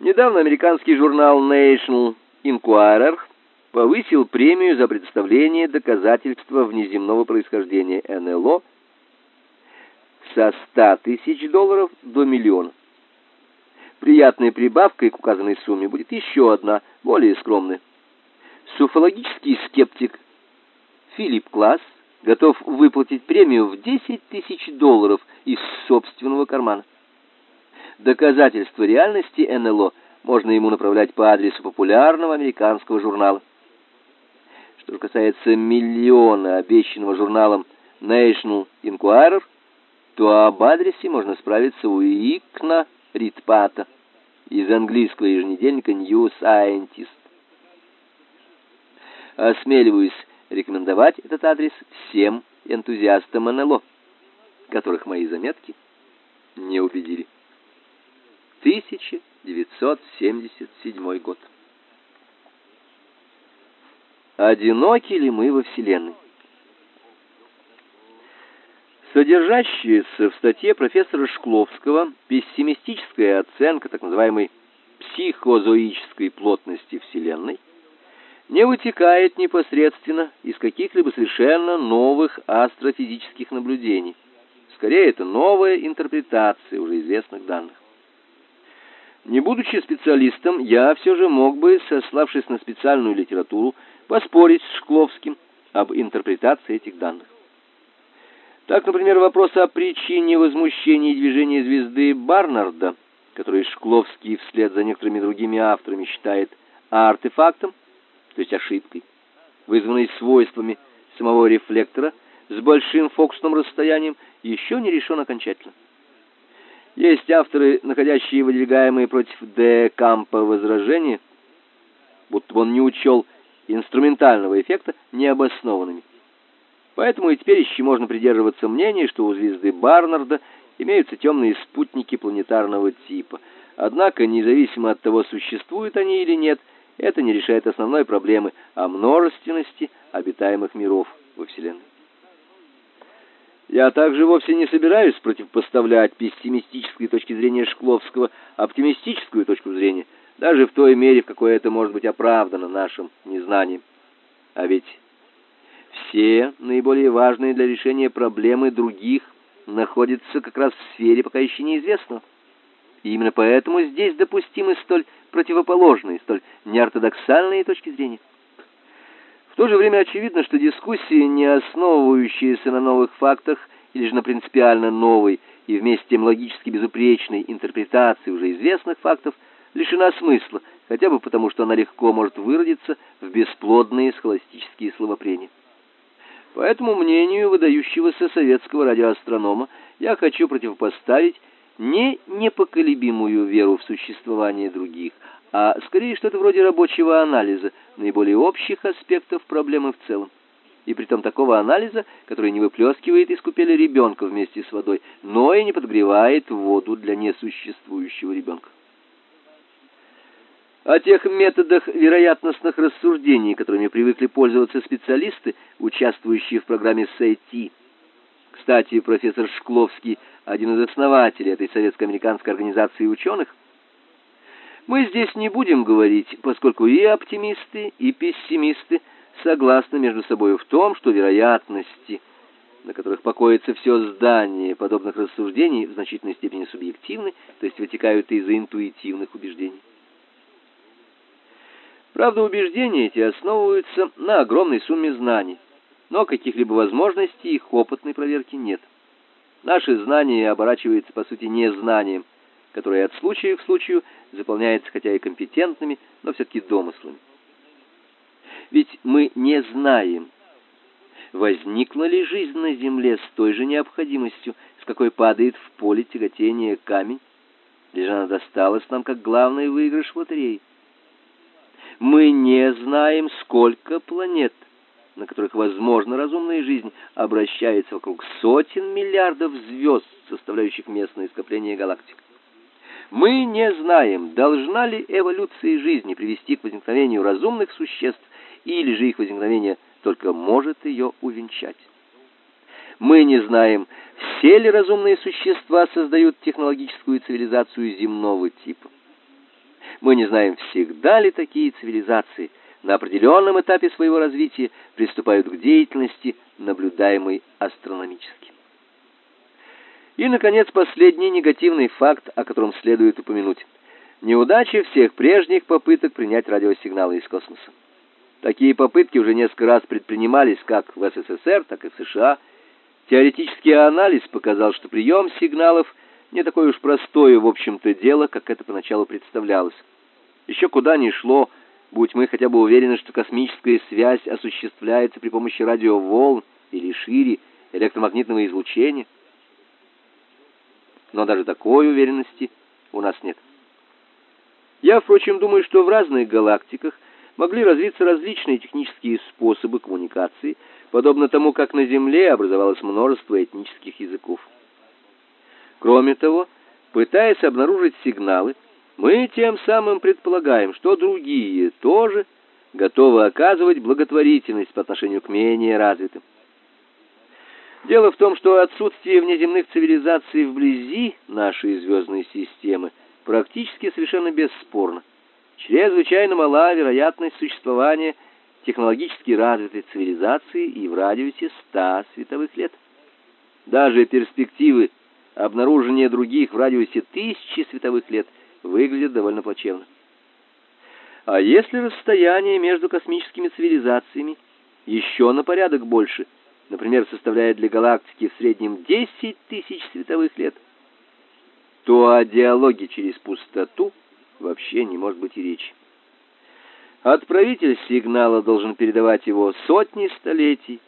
Недавно американский журнал National Enquirer повысил премию за представление доказательства внеземного происхождения НЛО со 100 тысяч долларов до миллиона. Приятной прибавкой к указанной сумме будет еще одна, более скромная. Суфологический скептик Филипп Класс готов выплатить премию в 10 тысяч долларов из собственного кармана. Доказательства реальности НЛО можно ему направлять по адресу популярного американского журнала. Что же касается миллиона, обещанного журналом National Enquirer, то об адресе можно справиться у Икна Ритпата из английского еженедельника New Scientist. Осмеливаюсь рекомендовать этот адрес всем энтузиастам НЛО, которых мои заметки не убедили. 1977 год. Одиноки ли мы во Вселенной? Содержащаяся в статье профессора Шкловского пессимистическая оценка так называемой психозоической плотности Вселенной не вытекает непосредственно из каких-либо совершенно новых астрофизических наблюдений. Скорее, это новая интерпретация уже известных данных. Не будучи специалистом, я все же мог бы, сославшись на специальную литературу, поспорить с Шкловским об интерпретации этих данных. Так, например, вопрос о причине возмущения движения звезды Барнарда, который Шкловский вслед за некоторыми другими авторами считает артефактом, то есть ошибкой, вызванной свойствами самого рефлектора с большим фокусным расстоянием, еще не решен окончательно. Есть авторы, находящие выдвигаемые против Д. Кампа возражения, будто он не учел инструментального эффекта необоснованными. Поэтому и теперь еще можно придерживаться мнения, что у звезды Барнарда имеются темные спутники планетарного типа. Однако, независимо от того, существуют они или нет, это не решает основной проблемы о множественности обитаемых миров во Вселенной. Я также вовсе не собираюсь противопоставлять пессимистической точки зрения Шкловского оптимистическую точку зрения, даже в той мере, в какой это может быть оправдано нашим незнанием. А ведь все наиболее важные для решения проблемы других находятся как раз в сфере пока еще неизвестного. И именно поэтому здесь допустимы столь противоположные, столь неортодоксальные точки зрения то же время очевидно, что дискуссия, не основывающаяся на новых фактах или же на принципиально новой и вместе с тем логически безупречной интерпретации уже известных фактов, лишена смысла, хотя бы потому, что она легко может выродиться в бесплодные схоластические словопрения. По этому мнению выдающегося советского радиоастронома я хочу противопоставить не непоколебимую веру в существование других, а скорее что-то вроде рабочего анализа наиболее общих аспектов проблемы в целом. И притом такого анализа, который не выплескивает из купели ребенка вместе с водой, но и не подогревает воду для несуществующего ребенка. О тех методах вероятностных рассуждений, которыми привыкли пользоваться специалисты, участвующие в программе SAT. Кстати, профессор Шкловский, один из основателей этой советско-американской организации ученых, мы здесь не будем говорить, поскольку и оптимисты, и пессимисты согласны между собой в том, что вероятности, на которых покоится все здание подобных рассуждений, в значительной степени субъективны, то есть вытекают из интуитивных убеждений. Правда, убеждения эти основываются на огромной сумме знаний, но каких-либо возможностей их опытной проверки нет. Наше знание оборачивается, по сути, незнанием – которое от случая к случаю заполняется хотя и компетентными, но все-таки домыслами. Ведь мы не знаем, возникла ли жизнь на Земле с той же необходимостью, с какой падает в поле тяготения камень, или она досталась нам как главный выигрыш в лотерее. Мы не знаем, сколько планет, на которых возможна разумная жизнь, обращается вокруг сотен миллиардов звезд, составляющих местное скопление галактик. Мы не знаем, должна ли эволюция жизни привести к возникновению разумных существ, или же их возникновение только может ее увенчать. Мы не знаем, все ли разумные существа создают технологическую цивилизацию земного типа. Мы не знаем, всегда ли такие цивилизации на определенном этапе своего развития приступают к деятельности, наблюдаемой астрономически. И, наконец, последний негативный факт, о котором следует упомянуть. Неудачи всех прежних попыток принять радиосигналы из космоса. Такие попытки уже несколько раз предпринимались как в СССР, так и в США. Теоретический анализ показал, что прием сигналов не такое уж простое, в общем-то, дело, как это поначалу представлялось. Еще куда ни шло, будь мы хотя бы уверены, что космическая связь осуществляется при помощи радиоволн или шире электромагнитного излучения. Но даже такой уверенности у нас нет. Я, впрочем, думаю, что в разных галактиках могли развиться различные технические способы коммуникации, подобно тому, как на Земле образовалось множество этнических языков. Кроме того, пытаясь обнаружить сигналы, мы тем самым предполагаем, что другие тоже готовы оказывать благотворительность по отношению к менее развитым. Дело в том, что отсутствие внеземных цивилизаций вблизи нашей звездной системы практически совершенно бесспорно чрезвычайно мала вероятность существования технологически развитой цивилизации и в радиусе 100 световых лет. Даже перспективы обнаружения других в радиусе тысячи световых лет выглядят довольно плачевно. А если расстояние между космическими цивилизациями еще на порядок больше, например, составляет для галактики в среднем 10 тысяч световых лет, то о диалоге через пустоту – вообще не может быть и речи. Отправитель сигнала должен передавать его сотни столетий,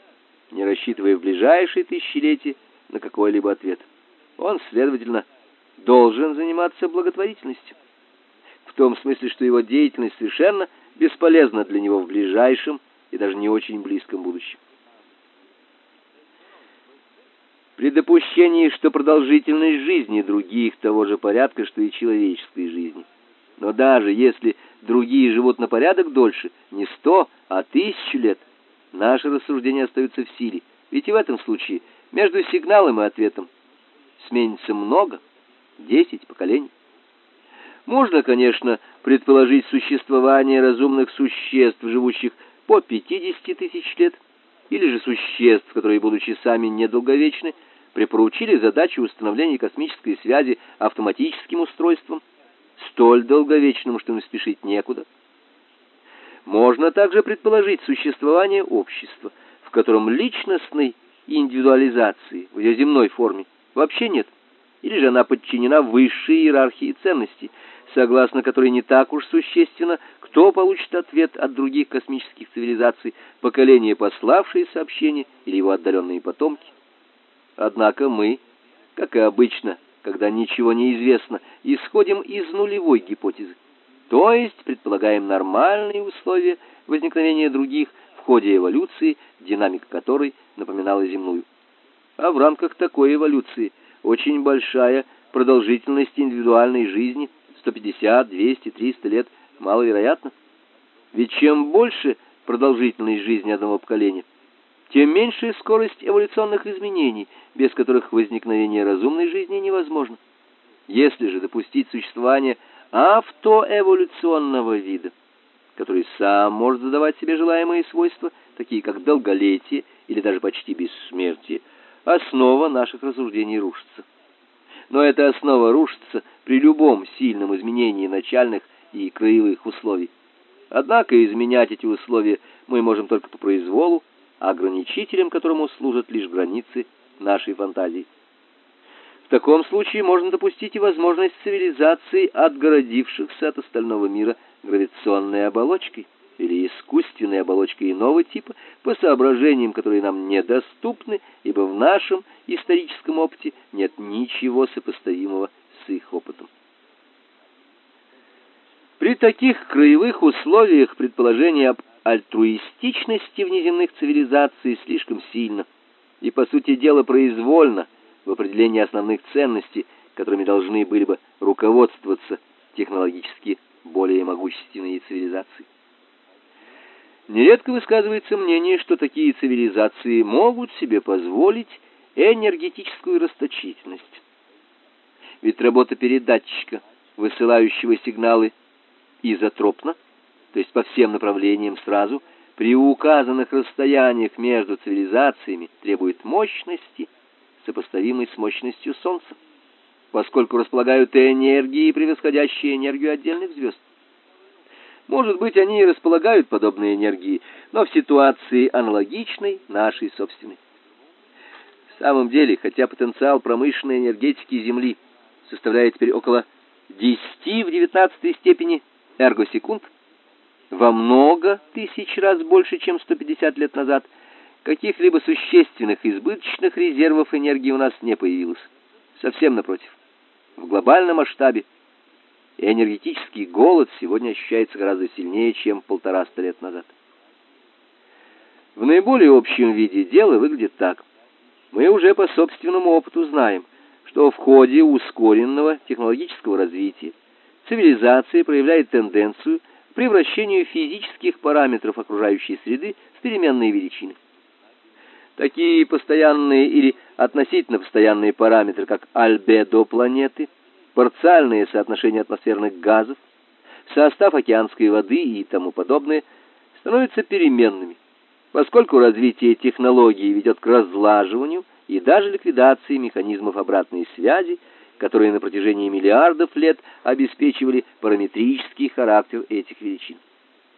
не рассчитывая в ближайшие тысячелетия на какой-либо ответ. Он, следовательно, должен заниматься благотворительностью. В том смысле, что его деятельность совершенно бесполезна для него в ближайшем и даже не очень близком будущем. При допущении, что продолжительность жизни других того же порядка, что и человеческой жизни – но даже если другие живут на порядок дольше, не сто, а тысячу лет, наши рассуждения остаются в силе. Ведь и в этом случае между сигналом и ответом сменится много, десять поколений. Можно, конечно, предположить существование разумных существ, живущих по 50 тысяч лет, или же существ, которые, будучи сами недолговечны, припоручили задачу установления космической связи автоматическим устройством, столь долговечным, что им спешить некуда. Можно также предположить существование общества, в котором личностной индивидуализации в ее земной форме вообще нет, или же она подчинена высшей иерархии ценностей, согласно которой не так уж существенно, кто получит ответ от других космических цивилизаций, поколение, пославшие сообщение, или его отдаленные потомки. Однако мы, как и обычно, когда ничего не известно, исходим из нулевой гипотезы. То есть предполагаем нормальные условия возникновения других в ходе эволюции, динамика которой напоминала земную. А в рамках такой эволюции очень большая продолжительность индивидуальной жизни 150, 200, 300 лет маловероятна. Ведь чем больше продолжительность жизни одного поколения, тем меньше скорость эволюционных изменений, без которых возникновение разумной жизни невозможно. Если же допустить существование автоэволюционного вида, который сам может задавать себе желаемые свойства, такие как долголетие или даже почти бессмертие, основа наших рассуждений рушится. Но эта основа рушится при любом сильном изменении начальных и краевых условий. Однако изменять эти условия мы можем только по произволу, ограничителем которому служат лишь границы нашей фантазии. В таком случае можно допустить и возможность цивилизации, отгородившихся от остального мира гравитационной оболочкой или искусственной оболочкой иного типа, по соображениям, которые нам недоступны, ибо в нашем историческом опыте нет ничего сопоставимого с их опытом. При таких краевых условиях предположение об альтруистичности внеземных цивилизаций слишком сильно и, по сути дела, произвольно в определении основных ценностей, которыми должны были бы руководствоваться технологически более могущественные цивилизации. Нередко высказывается мнение, что такие цивилизации могут себе позволить энергетическую расточительность. Ведь работа передатчика, высылающего сигналы изотропно, то есть по всем направлениям сразу, при указанных расстояниях между цивилизациями требует мощности, сопоставимой с мощностью Солнца, поскольку располагают энергией, превосходящей энергию отдельных звезд. Может быть, они и располагают подобные энергии, но в ситуации аналогичной нашей собственной. В самом деле, хотя потенциал промышленной энергетики Земли составляет теперь около 10 в 19 степени эргосекунд, во много тысяч раз больше, чем 150 лет назад, каких-либо существенных избыточных резервов энергии у нас не появилось. Совсем напротив. В глобальном масштабе энергетический голод сегодня ощущается гораздо сильнее, чем полтораста лет назад. В наиболее общем виде дело выглядит так. Мы уже по собственному опыту знаем, что в ходе ускоренного технологического развития цивилизация проявляет тенденцию превращению физических параметров окружающей среды в переменные величины. Такие постоянные или относительно постоянные параметры, как альбедо планеты, парциальное соотношение атмосферных газов, состав океанской воды и тому подобное, становятся переменными, поскольку развитие технологий ведет к разлаживанию и даже ликвидации механизмов обратной связи, которые на протяжении миллиардов лет обеспечивали параметрический характер этих величин.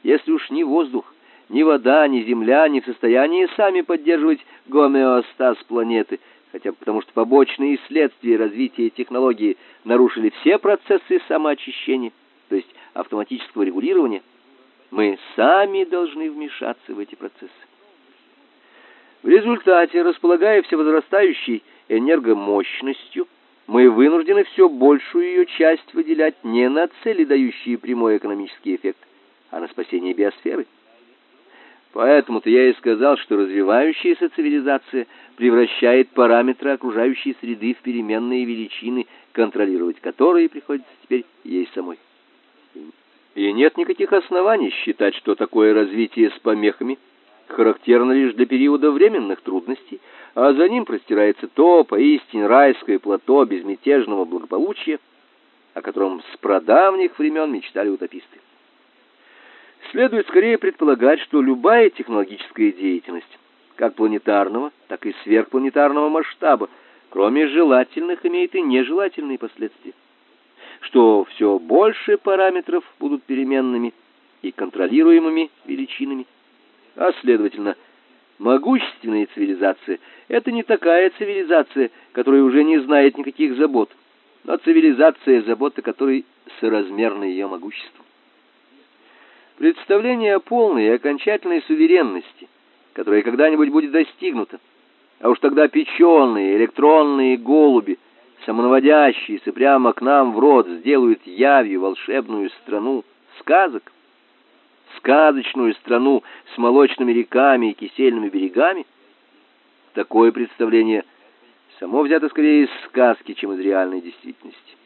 Если уж ни воздух, ни вода, ни земля не в состоянии сами поддерживать гомеостаз планеты, хотя бы потому что побочные следствия развития технологии нарушили все процессы самоочищения, то есть автоматического регулирования, мы сами должны вмешаться в эти процессы. В результате, располагая всевозрастающей энергомощностью, мы вынуждены все большую ее часть выделять не на цели, дающие прямой экономический эффект, а на спасение биосферы. Поэтому-то я и сказал, что развивающаяся цивилизация превращает параметры окружающей среды в переменные величины, контролировать которые приходится теперь ей самой. И нет никаких оснований считать, что такое развитие с помехами – характерно лишь для периода временных трудностей, а за ним простирается то поистине райское плато безмятежного благополучия, о котором с прадавних времен мечтали утописты. Следует скорее предполагать, что любая технологическая деятельность, как планетарного, так и сверхпланетарного масштаба, кроме желательных, имеет и нежелательные последствия. Что все больше параметров будут переменными и контролируемыми величинами, а следовательно, могущественная цивилизация это не такая цивилизация, которая уже не знает никаких забот, но цивилизация, забота которой соразмерна ее могуществу. Представление о полной и окончательной суверенности, которая когда-нибудь будет достигнута, а уж тогда печеные электронные голуби, самонаводящиеся прямо к нам в рот, сделают явью волшебную страну сказок, сказочную страну с молочными реками и кисельными берегами? Такое представление само взято скорее из сказки, чем из реальной действительности.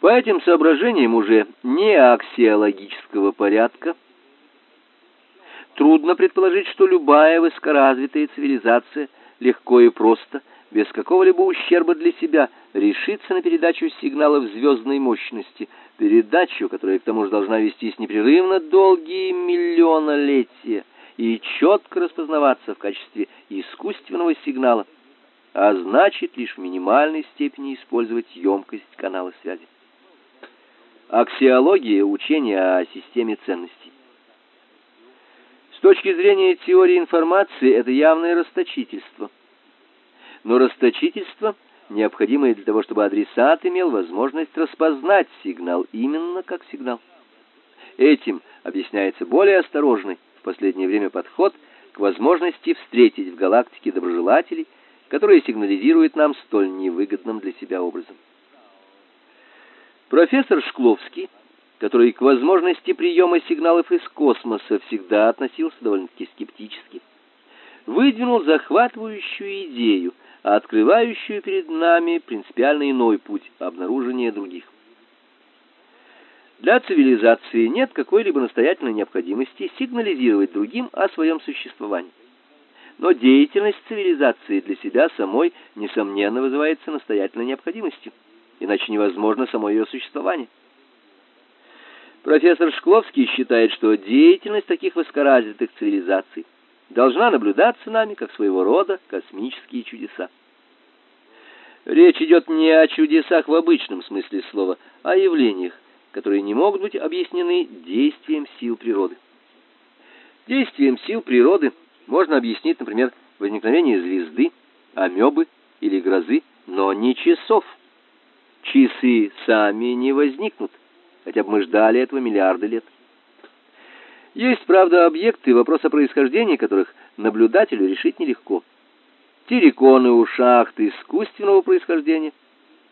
По этим соображениям уже не аксиологического порядка трудно предположить, что любая высокоразвитая цивилизация легко и просто – без какого-либо ущерба для себя решиться на передачу сигналов звездной мощности, передачу, которая к тому же должна вестись непрерывно долгие миллионолетия и четко распознаваться в качестве искусственного сигнала, а значит лишь в минимальной степени использовать емкость канала связи. Аксиология учения о системе ценностей. С точки зрения теории информации это явное расточительство – но расточительство, необходимое для того, чтобы адресат имел возможность распознать сигнал именно как сигнал. Этим объясняется более осторожный в последнее время подход к возможности встретить в галактике доброжелателей, которые сигнализируют нам столь невыгодным для себя образом. Профессор Шкловский, который к возможности приема сигналов из космоса всегда относился довольно-таки скептически, выдвинул захватывающую идею открывающую перед нами принципиально иной путь обнаружения других. Для цивилизации нет какой-либо настоятельной необходимости сигнализировать другим о своем существовании. Но деятельность цивилизации для себя самой, несомненно, вызывается настоятельной необходимостью. иначе невозможно само ее существование. Профессор Шкловский считает, что деятельность таких высокоразвитых цивилизаций должна наблюдаться нами как своего рода космические чудеса. Речь идет не о чудесах в обычном смысле слова, а о явлениях, которые не могут быть объяснены действием сил природы. Действием сил природы можно объяснить, например, возникновение звезды, амебы или грозы, но не часов. Часы сами не возникнут, хотя бы мы ждали этого миллиарды лет. Есть, правда, объекты, вопрос о происхождении которых наблюдателю решить нелегко. Терриконы у шахт искусственного происхождения,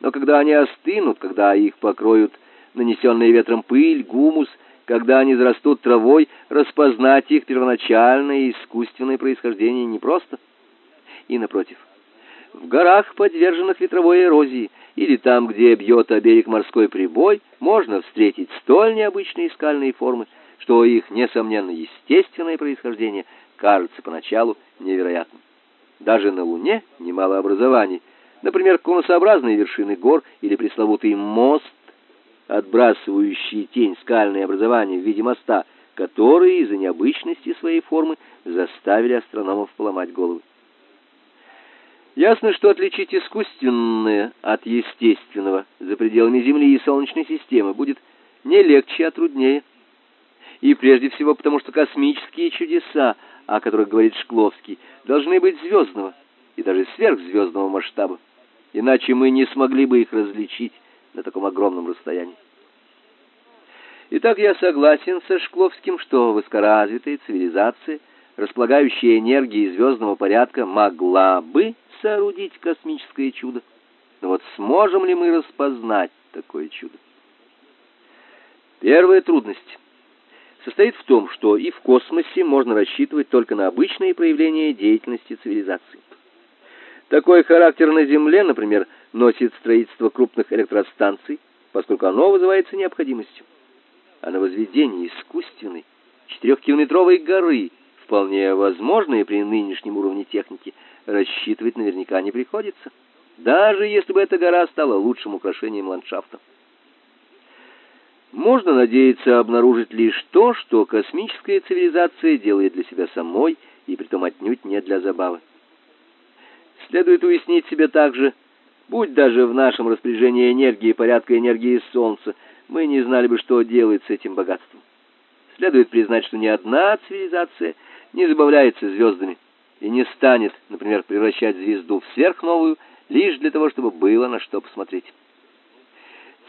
но когда они остынут, когда их покроют нанесенная ветром пыль, гумус, когда они зарастут травой, распознать их первоначальное искусственное происхождение непросто. И напротив, в горах, подверженных ветровой эрозии, или там, где бьет о берег морской прибой, можно встретить столь необычные скальные формы, что их, несомненно, естественное происхождение кажется поначалу невероятным. Даже на Луне немало образований, например, конусообразные вершины гор или пресловутый мост, отбрасывающий тень скальные образования в виде моста, которые из-за необычности своей формы заставили астрономов поломать головы. Ясно, что отличить искусственное от естественного за пределами Земли и Солнечной системы будет не легче, а труднее. И прежде всего потому, что космические чудеса, о которых говорит Шкловский, должны быть звездного и даже сверхзвездного масштаба. Иначе мы не смогли бы их различить на таком огромном расстоянии. Итак, я согласен со Шкловским, что высокоразвитая цивилизация, располагающая энергией звездного порядка, могла бы соорудить космическое чудо. Но вот сможем ли мы распознать такое чудо? Первая трудность состоит в том, что и в космосе можно рассчитывать только на обычные проявления деятельности цивилизации. Такой характер на Земле, например, носит строительство крупных электростанций, поскольку оно вызывается необходимостью. А на возведение искусственной четырехкилометровой горы, вполне возможное при нынешнем уровне техники, рассчитывать наверняка не приходится, даже если бы эта гора стала лучшим украшением ландшафта. Можно надеяться обнаружить лишь то, что космическая цивилизация делает для себя самой, и притом отнюдь не для забавы. Следует уяснить себе также, будь даже в нашем распоряжении энергии порядка энергии Солнца, мы не знали бы, что делать с этим богатством. Следует признать, что ни одна цивилизация не забавляется звездами и не станет, например, превращать звезду в сверхновую лишь для того, чтобы было на что посмотреть.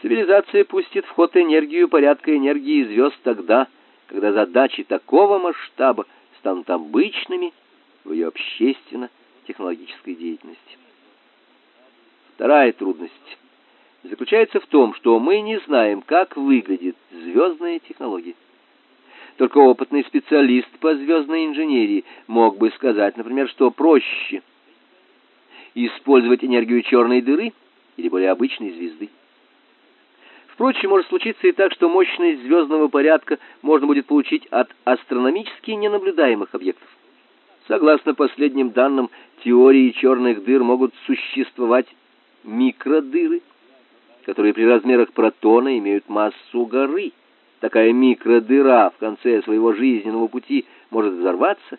Цивилизация пустит в ход энергию порядка энергии звезд тогда, когда задачи такого масштаба станут обычными в ее общественно-технологической деятельности. Вторая трудность заключается в том, что мы не знаем, как выглядит звездная технология. Только опытный специалист по звездной инженерии мог бы сказать, например, что проще использовать энергию черной дыры или более обычной звезды. Впрочем, может случиться и так, что мощность звездного порядка можно будет получить от астрономически ненаблюдаемых объектов. Согласно последним данным теории черных дыр могут существовать микродыры, которые при размерах протона имеют массу горы. Такая микродыра в конце своего жизненного пути может взорваться,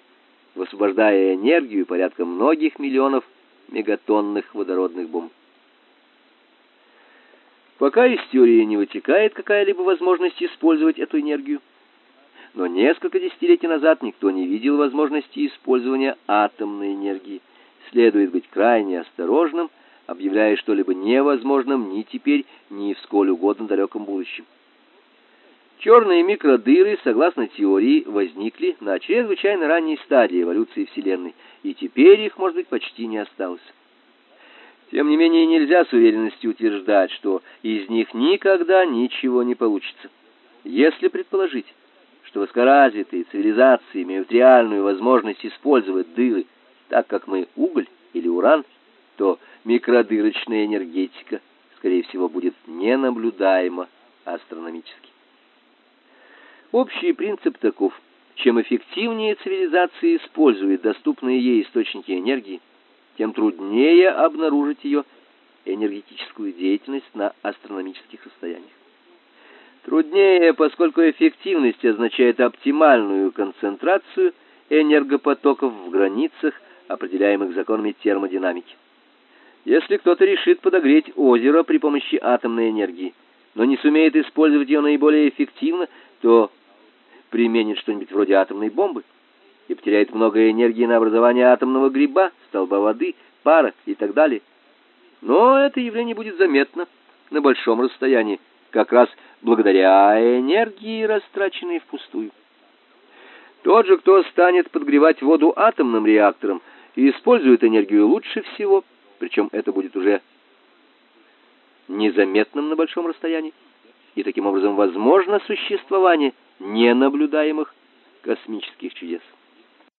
высвобождая энергию порядка многих миллионов мегатонных водородных бомб. Пока из теории не вытекает какая-либо возможность использовать эту энергию, но несколько десятилетий назад никто не видел возможности использования атомной энергии. Следует быть крайне осторожным объявляя что-либо невозможным ни теперь, ни в сколь угодно далеком будущем. Черные микродыры, согласно теории, возникли на чрезвычайно ранней стадии эволюции Вселенной, и теперь их, может быть, почти не осталось. Тем не менее, нельзя с уверенностью утверждать, что из них никогда ничего не получится. Если предположить, что высокоразвитые цивилизации имеют реальную возможность использовать дыры, так как мы уголь или уран, то микродырочная энергетика, скорее всего, будет ненаблюдаема астрономически. Общий принцип таков: чем эффективнее цивилизация использует доступные ей источники энергии, тем труднее обнаружить ее энергетическую деятельность на астрономических расстояниях. Труднее, поскольку эффективность означает оптимальную концентрацию энергопотоков в границах, определяемых законами термодинамики. Если кто-то решит подогреть озеро при помощи атомной энергии, но не сумеет использовать ее наиболее эффективно, то применит что-нибудь вроде атомной бомбы и потеряет много энергии на образование атомного гриба, столба воды, пара и так далее. Но это явление будет заметно на большом расстоянии, как раз благодаря энергии, растраченной впустую. Тот же, кто станет подгревать воду атомным реактором и использует энергию лучше всего, причем это будет уже незаметным на большом расстоянии, и таким образом возможно существование ненаблюдаемых космических чудес.